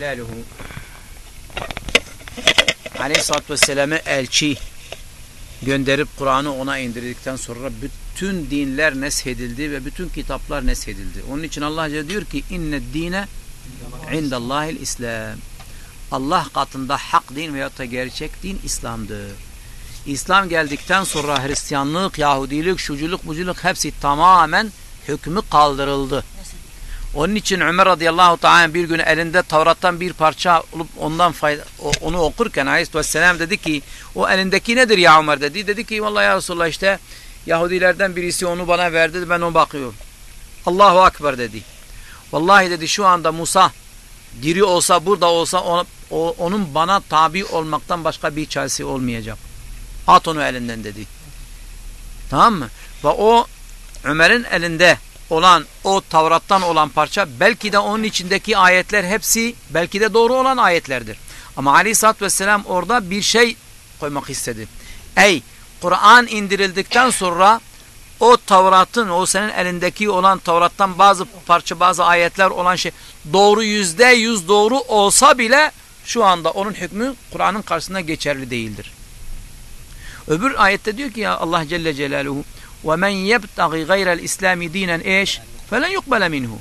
Celaluhu Aleyhisselatü Vesselam'ı elçi gönderip Kur'an'ı ona indirdikten sonra bütün dinler neshedildi ve bütün kitaplar neshedildi. Onun için Allah Celle diyor ki inne dine indallahil İslam. Allah katında hak din veyahut da gerçek din İslam'dır. İslam geldikten sonra Hristiyanlık, Yahudilik, şuculuk, buculuk hepsi tamamen hükmü kaldırıldı. Onun için Ömer radıyallahu ta'ala bir gün elinde Tavrat'tan bir parça olup ondan fayda, onu okurken aleyhisselam dedi ki o elindeki nedir ya Ömer dedi. Dedi ki vallahi ya Resulallah işte Yahudilerden birisi onu bana verdi ben ona bakıyorum. Allahu Akbar dedi. Vallahi dedi şu anda Musa diri olsa burada olsa onun bana tabi olmaktan başka bir çaresi olmayacak. At onu elinden dedi. Tamam mı? Ve o Ömer'in elinde olan o Tavrat'tan olan parça belki de onun içindeki ayetler hepsi belki de doğru olan ayetlerdir. Ama Aleyhisselatü Vesselam orada bir şey koymak istedi. Ey Kur'an indirildikten sonra o Tavrat'ın o senin elindeki olan Tavrat'tan bazı parça bazı ayetler olan şey doğru yüzde yüz doğru olsa bile şu anda onun hükmü Kur'an'ın karşısında geçerli değildir. Öbür ayette diyor ki ya Allah Celle Celaluhu وَمَنْ يَبْتَغِ غَيْرَ الْاِسْلَامِ دِينًا ايش فَلَنْ يُقْبَلَ مِنْهُ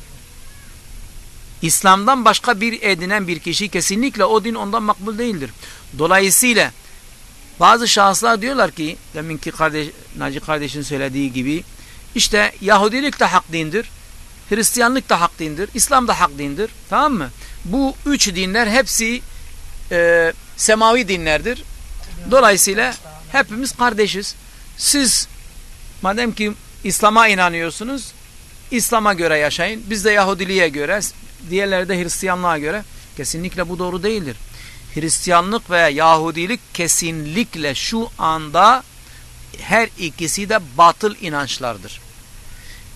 İslam'dan başka bir edinen bir kişi kesinlikle o din ondan makbul değildir. Dolayısıyla bazı şahıslar diyorlar ki deminki kardeş, Naci kardeşin söylediği gibi işte Yahudilik de hak dindir, Hristiyanlık da hak dindir, İslam da hak dindir. Tamam mı? Bu üç dinler hepsi e, semavi dinlerdir. Dolayısıyla hepimiz kardeşiz. Siz madem ki İslam'a inanıyorsunuz, İslam'a göre yaşayın. Biz de Yahudiliğe göre, diğerleri de Hristiyanlığa göre. Kesinlikle bu doğru değildir. Hristiyanlık ve Yahudilik kesinlikle şu anda her ikisi de batıl inançlardır.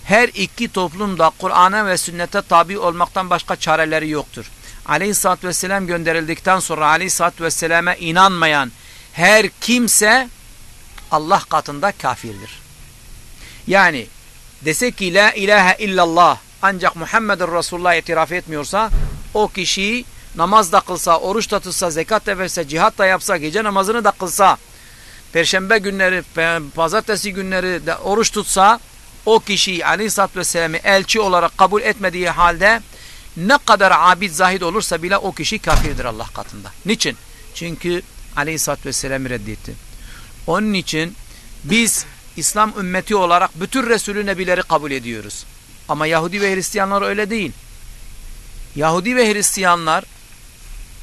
Her iki toplumda Kur'an'a ve sünnete tabi olmaktan başka çareleri yoktur. Aleyhisselatü Vesselam gönderildikten sonra Aleyhisselatü Vesselam'a inanmayan her kimse Allah katında kafirdir. Yani dese ki la ilahe illallah ancak Muhammed'in Resulullah itiraf etmiyorsa o kişi namaz da kılsa, oruç da tutsa, zekat da verse, cihat da yapsa, gece namazını da kılsa, perşembe günleri, pazartesi günleri de oruç tutsa o kişi aleyhissalatü vesselam'ı elçi olarak kabul etmediği halde ne kadar abid zahid olursa bile o kişi kafirdir Allah katında. Niçin? Çünkü aleyhissalatü vesselam'ı reddetti. Onun için biz İslam ümmeti olarak bütün Resulü Nebileri kabul ediyoruz. Ama Yahudi ve Hristiyanlar öyle değil. Yahudi ve Hristiyanlar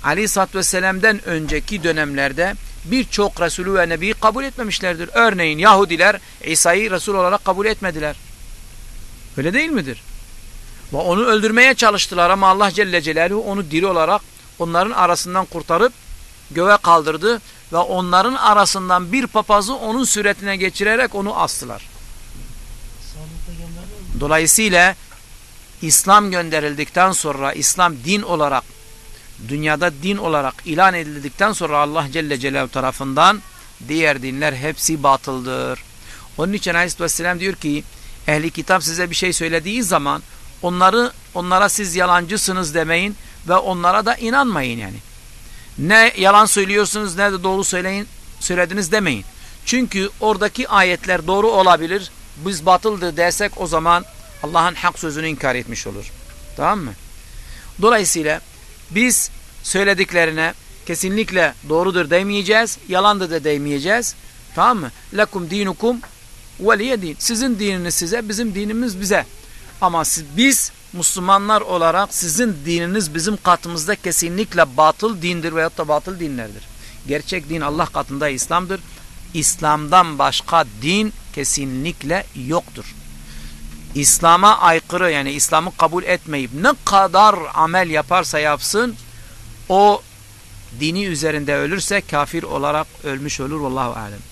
Aleyhisselatü Vesselam'dan önceki dönemlerde birçok Resulü ve Nebi'yi kabul etmemişlerdir. Örneğin Yahudiler İsa'yı Resul olarak kabul etmediler. Öyle değil midir? Ve onu öldürmeye çalıştılar ama Allah Celle Celaluhu onu diri olarak onların arasından kurtarıp göğe kaldırdı ve onların arasından bir papazı onun suretine geçirerek onu astılar. Dolayısıyla İslam gönderildikten sonra İslam din olarak dünyada din olarak ilan edildikten sonra Allah Celle Celaluhu tarafından diğer dinler hepsi batıldır. Onun için Aleyhisselam diyor ki ehli kitap size bir şey söylediği zaman onları onlara siz yalancısınız demeyin ve onlara da inanmayın yani. Ne yalan söylüyorsunuz ne de doğru söyleyin söylediniz demeyin. Çünkü oradaki ayetler doğru olabilir. Biz batıldır dersek o zaman Allah'ın hak sözünü inkar etmiş olur. Tamam mı? Dolayısıyla biz söylediklerine kesinlikle doğrudur demeyeceğiz. Yalandır da demeyeceğiz. Tamam mı? Lekum dinukum veliye din. Sizin dininiz size, bizim dinimiz bize. Ama biz Müslümanlar olarak sizin dininiz bizim katımızda kesinlikle batıl dindir veyahut da batıl dinlerdir. Gerçek din Allah katında İslam'dır. İslam'dan başka din kesinlikle yoktur. İslam'a aykırı yani İslam'ı kabul etmeyip ne kadar amel yaparsa yapsın o dini üzerinde ölürse kafir olarak ölmüş olur. Vallahu alem.